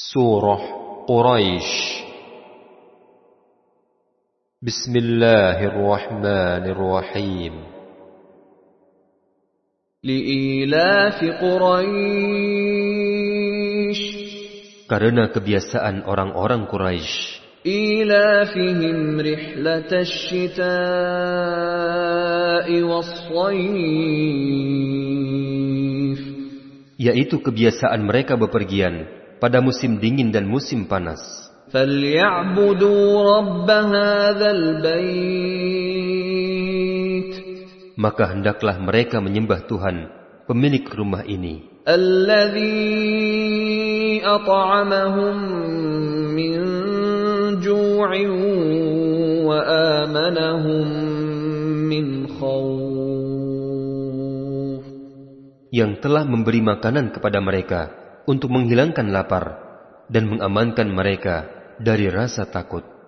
Surah Quraisy Bismillahirrahmanirrahim لإيلاف قريش Karena kebiasaan orang-orang Quraisy إيلافهم رحلة الشتاء والصيف yaitu kebiasaan mereka bepergian pada musim dingin dan musim panas. Maka hendaklah mereka menyembah Tuhan, pemilik rumah ini. yang telah memberi makanan kepada mereka untuk menghilangkan lapar dan mengamankan mereka dari rasa takut.